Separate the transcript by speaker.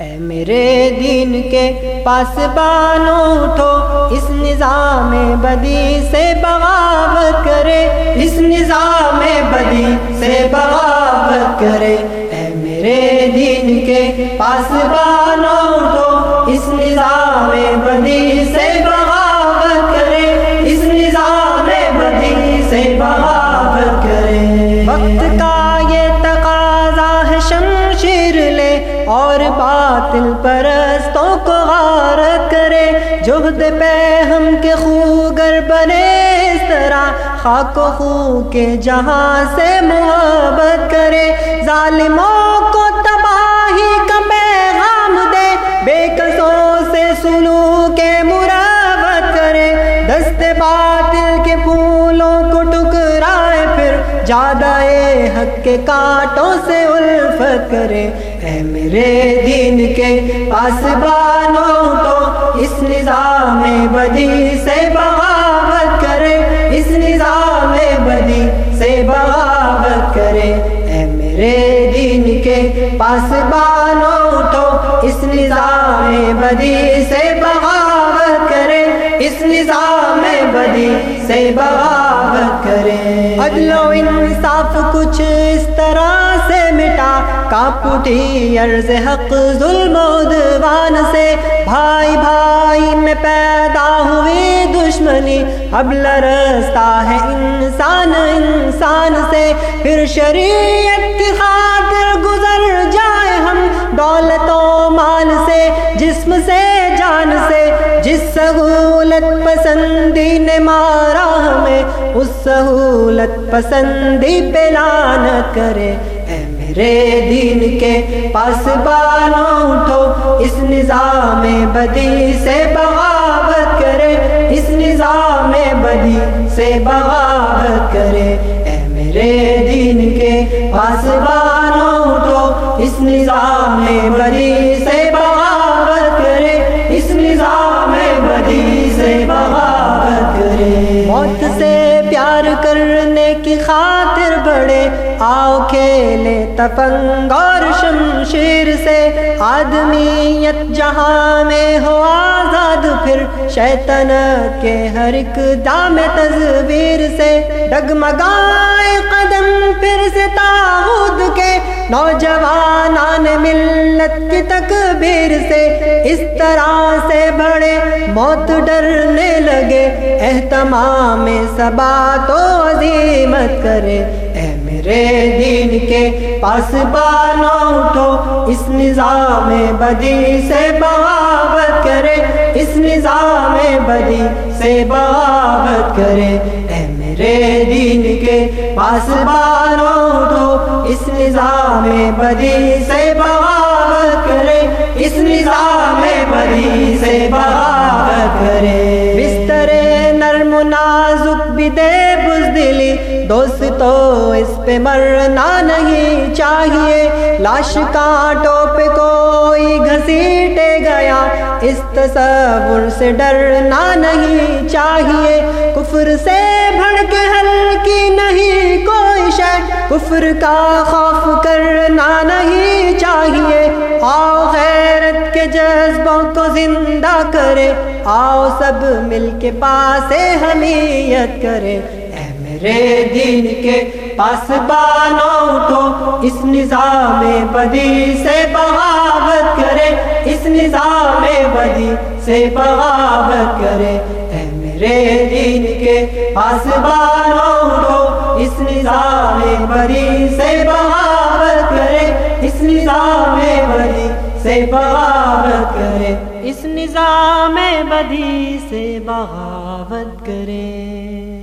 Speaker 1: اے میرے دین کے پاس بانو اٹھو، اس نظام بدی سے بغاوت کرے۔ اس نظام بدی سے بغاوت کرے۔ اے میرے دین کے پاس بانو اٹھو، اس نظام بدی سے بغاوت کرے جہد پہ ہم کے خوگر بنے اس طرح، خاک و خو کے جہاں سے محبت کرے۔ ظالموں کو تباہی کا پیغام دے۔ بے قصوں سے سلو کے مراوت کرے۔ دست باطل کے پھولوں کو ٹکرائے پھر۔ جادہ حق کے کانٹوں سے الفت کرے۔ اے میرے دین کے پاس بانو تو اس نظام بدی سے بغاوت کرے، اس نظام بدی سے بغاوت کرے۔ اے میرے دین کے پاس بانو تو اس نظام بدی سے بغاوت اس نظام بدی سے بغاوت کرے۔ عدل و انصاف کچھ اس طرح سے مٹا۔ کاپ اٹھی عرض حق، ظلم و دوان سے۔ بھائی بھائی میں پیدا ہوئی دشمنی۔ اب لرستا ہے انسان انسان سے۔ پھر شریعت کی خاطر جسم سے جان سے جس سہولت پسندی نے مارا ہمیں، اس سہولت پسندی پہ لعنت کرے۔ اے میرے دین کے پاس بانو اٹھو، اس نظام بدی سے بغاوت کرے۔ اس نظام بدی سے بغاوت کرے۔ اے میرے دین کے پاس بانو اٹھو، اس نظام بدی سے بغاوت خاطر بڑے آؤ کھیلے تپنگ اور شمشیر سے آدمیت جہاں میں ہو آزاد، پھر شیطن کے ہر ایک دام تصویر سے ڈگمگائے قدم، پھر سے تاغد کے نوجوانان ملت کی تکبیر سے اس طرح سے بڑے موت ڈرنے لگے۔ اہتمام سبا تو عظیمت کرے۔ اے میرے دین کے پاس بانو اٹھو۔ اس نظام بدی سے بغاوت کرے۔ اس نظام بدی سے بغاوت کرے۔ اے میرے دین کے پاس بانو اٹھو۔ اس نظام بدی سے بغاوت کرے۔ اس نظام بدی سے بزدلی دوست تو اس پہ مرنا نہیں چاہیے۔ لاش کانٹوں پہ کوئی گھسیٹے گیا۔ اس تصور سے ڈرنا نہیں چاہیے۔ کفر سے بھڑ کے ہلکی نہیں کوئی شے۔ کفر کا خوف کرنا نہیں چاہیے۔ آؤ غیرت کے جذبوں کو زندہ کرے۔ آؤ سب مل کے پاس حمیت کرے۔ اے میرے دین کے پاس بانو اٹھو اس نظام بدی سے بغاوت کرے۔ اس نظام بدی سے بغاوت کرے۔ اے میرے دین کے پاس بانو اٹھو اس نظام بدی سے بغاوت کرے۔ اس نظام بدی سے بغاوت کرے۔ اس نظام بدی سے بغاوت کرے۔